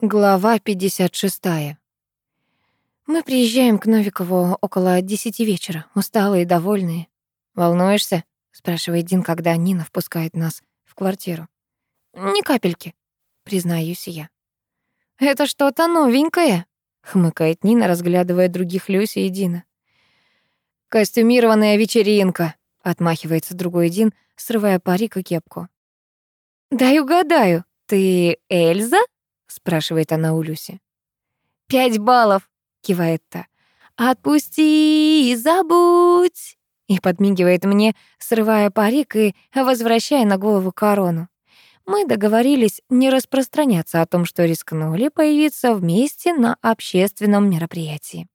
Глава 56. Мы приезжаем к Новикову около десяти вечера, усталые и довольные. «Волнуешься?» — спрашивает Дин, когда Нина впускает нас в квартиру. «Ни капельки», — признаюсь я. «Это что-то новенькое», — хмыкает Нина, разглядывая других Люси и Дина. «Костюмированная вечеринка», — отмахивается другой Дин, срывая парик и кепку. «Дай угадаю, ты Эльза?» Спрашивает она у Люси. «Пять баллов!» — кивает та. «Отпусти и забудь!» И подмигивает мне, срывая парик и возвращая на голову корону. Мы договорились не распространяться о том, что рискнули появиться вместе на общественном мероприятии.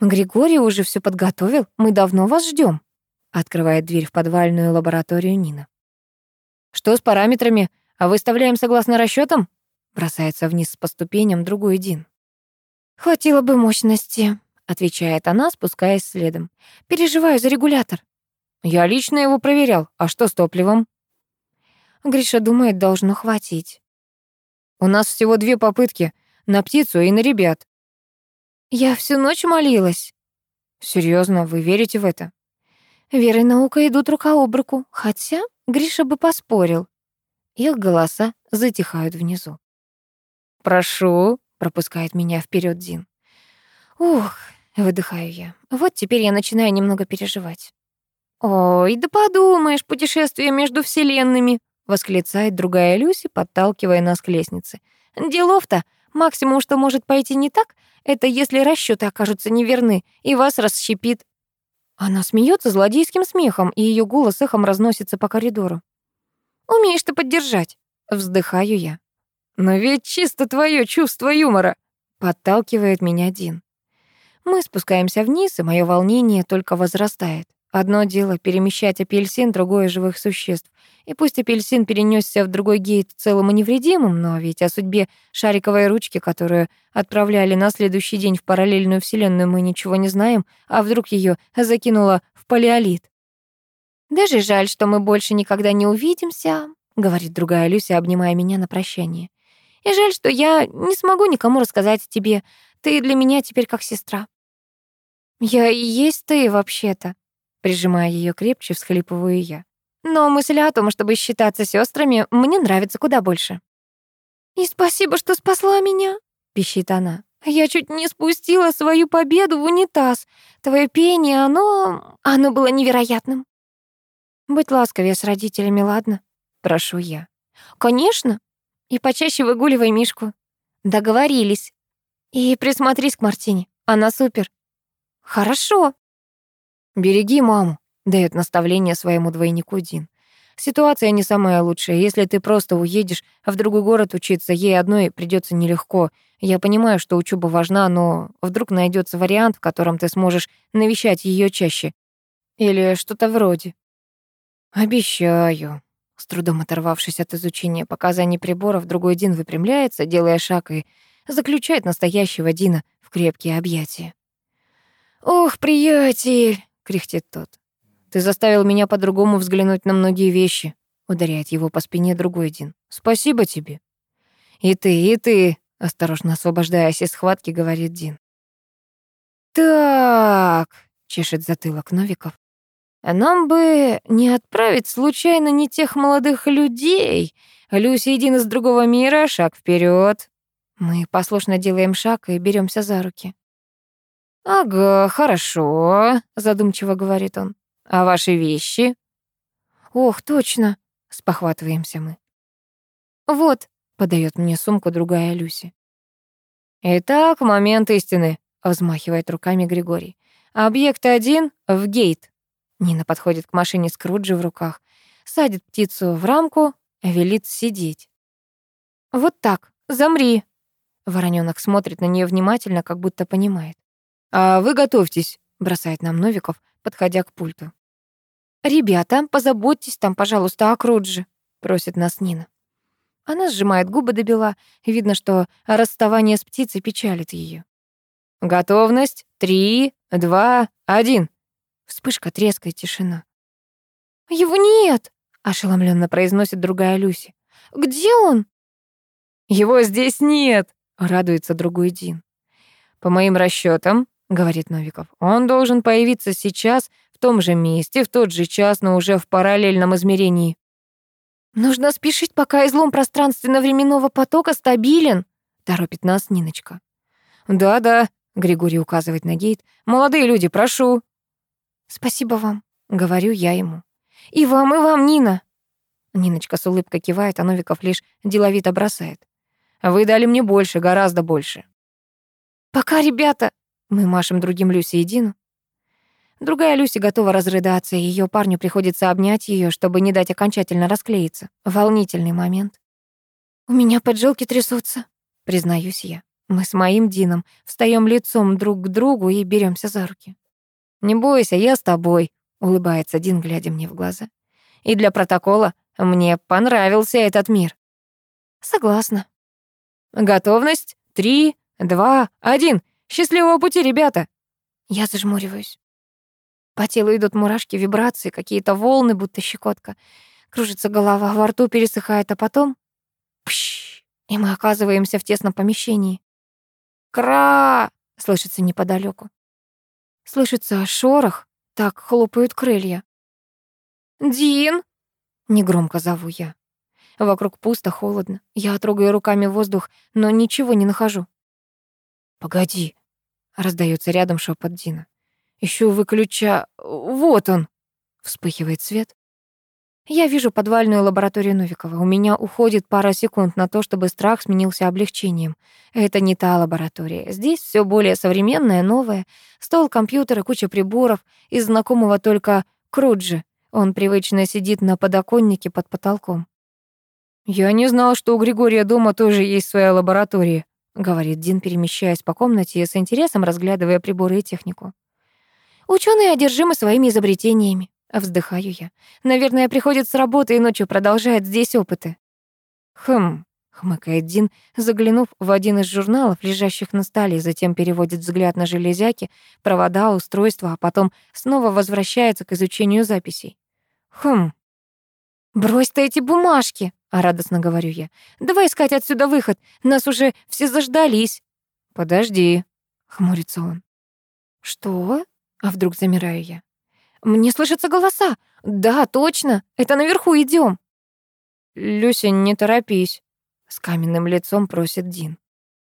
«Григорий уже все подготовил, мы давно вас ждем. открывает дверь в подвальную лабораторию Нина. «Что с параметрами? А выставляем согласно расчетам? Бросается вниз по ступеням другой Дин. «Хватило бы мощности», — отвечает она, спускаясь следом. «Переживаю за регулятор». «Я лично его проверял. А что с топливом?» Гриша думает, должно хватить. «У нас всего две попытки. На птицу и на ребят». «Я всю ночь молилась». Серьезно, вы верите в это?» Вера и наука идут рука об руку, хотя Гриша бы поспорил. Их голоса затихают внизу. «Прошу», — пропускает меня вперед Дин. «Ух», — выдыхаю я. «Вот теперь я начинаю немного переживать». «Ой, да подумаешь, путешествие между вселенными», — восклицает другая Люси, подталкивая нас к лестнице. «Делов-то, максимум, что может пойти не так, это если расчеты окажутся неверны, и вас расщепит». Она смеется злодейским смехом, и ее голос эхом разносится по коридору. «Умеешь ты поддержать», — вздыхаю я. «Но ведь чисто твое чувство юмора», — подталкивает меня Дин. Мы спускаемся вниз, и мое волнение только возрастает. Одно дело перемещать апельсин, другое — живых существ. И пусть апельсин перенесся в другой гейт целым и невредимым, но ведь о судьбе шариковой ручки, которую отправляли на следующий день в параллельную вселенную, мы ничего не знаем, а вдруг ее закинуло в палеолит. «Даже жаль, что мы больше никогда не увидимся», — говорит другая Люся, обнимая меня на прощание. И жаль, что я не смогу никому рассказать тебе. Ты для меня теперь как сестра». «Я и есть ты, вообще-то», — прижимая ее крепче, всхлипываю я. «Но мысль о том, чтобы считаться сестрами, мне нравится куда больше». «И спасибо, что спасла меня», — пищит она. «Я чуть не спустила свою победу в унитаз. Твое пение, оно... оно было невероятным». «Будь ласковее с родителями, ладно?» — прошу я. «Конечно», и почаще выгуливай Мишку. Договорились. И присмотрись к Мартине. Она супер. Хорошо. Береги маму, дает наставление своему двойнику Дин. Ситуация не самая лучшая. Если ты просто уедешь в другой город учиться, ей одной придется нелегко. Я понимаю, что учеба важна, но вдруг найдется вариант, в котором ты сможешь навещать ее чаще. Или что-то вроде. Обещаю. С трудом оторвавшись от изучения показаний приборов, другой Дин выпрямляется, делая шаг и заключает настоящего Дина в крепкие объятия. «Ох, приятель!» — кряхтит тот. «Ты заставил меня по-другому взглянуть на многие вещи», — ударяет его по спине другой Дин. «Спасибо тебе». «И ты, и ты», — осторожно освобождаясь из схватки, говорит Дин. «Так», — чешет затылок Новиков. Нам бы не отправить случайно не тех молодых людей. Люси един из другого мира, шаг вперед. Мы послушно делаем шаг и беремся за руки. «Ага, хорошо», — задумчиво говорит он. «А ваши вещи?» «Ох, точно», — спохватываемся мы. «Вот», — подает мне сумку другая Люси. «Итак, момент истины», — взмахивает руками Григорий. «Объект один в гейт». Нина подходит к машине с Круджи в руках, садит птицу в рамку, велит сидеть. «Вот так, замри!» Воронёнок смотрит на нее внимательно, как будто понимает. «А вы готовьтесь», — бросает нам Новиков, подходя к пульту. «Ребята, позаботьтесь там, пожалуйста, о Круджи», — просит нас Нина. Она сжимает губы до бела, видно, что расставание с птицей печалит ее. «Готовность. Три, два, один». Вспышка, треск и тишина. «Его нет!» — ошеломленно произносит другая Люси. «Где он?» Его здесь нет, радуется другой Дин. По моим расчетам, говорит Новиков, он должен появиться сейчас в том же месте, в тот же час, но уже в параллельном измерении. Нужно спешить, пока излом пространственно-временного потока стабилен, торопит нас Ниночка. Да-да, Григорий указывает на гейт. Молодые люди, прошу. Спасибо вам, говорю я ему. И вам, и вам, Нина. Ниночка с улыбкой кивает, а Новиков лишь деловито бросает. Вы дали мне больше, гораздо больше. Пока, ребята. Мы машем другим Люси и Дину. Другая Люси готова разрыдаться, и ее парню приходится обнять ее, чтобы не дать окончательно расклеиться. Волнительный момент. «У меня поджилки трясутся», — признаюсь я. Мы с моим Дином встаем лицом друг к другу и беремся за руки. «Не бойся, я с тобой», — улыбается Дин, глядя мне в глаза. «И для протокола мне понравился этот мир». «Согласна». «Готовность? Три, два, один. Счастливого пути, ребята!» Я зажмуриваюсь. По телу идут мурашки, вибрации, какие-то волны, будто щекотка. Кружится голова, во рту пересыхает, а потом... Пш! И мы оказываемся в тесном помещении. «Кра!» — слышится неподалеку. Слышится шорох, так хлопают крылья. «Дин!» — негромко зову я. Вокруг пусто, холодно. Я трогаю руками воздух, но ничего не нахожу. «Погоди!» — раздается рядом шепот Дина. Ищу выключа... Вот он!» Вспыхивает свет. Я вижу подвальную лабораторию Новикова. У меня уходит пара секунд на то, чтобы страх сменился облегчением. Это не та лаборатория. Здесь все более современное, новое. Стол, компьютер и куча приборов. Из знакомого только Круджи. Он привычно сидит на подоконнике под потолком. «Я не знал, что у Григория дома тоже есть своя лаборатория», — говорит Дин, перемещаясь по комнате и с интересом разглядывая приборы и технику. Ученые одержимы своими изобретениями. Вздыхаю я. Наверное, приходит с работы и ночью продолжает здесь опыты. Хм, хмыкает Дин, заглянув в один из журналов, лежащих на столе, затем переводит взгляд на железяки, провода, устройства, а потом снова возвращается к изучению записей. Хм. Брось ты эти бумажки, а радостно говорю я. Давай искать отсюда выход, нас уже все заждались. Подожди, хмурится он. Что? А вдруг замираю я? Мне слышатся голоса. Да, точно. Это наверху идем. Люся, не торопись. С каменным лицом просит Дин.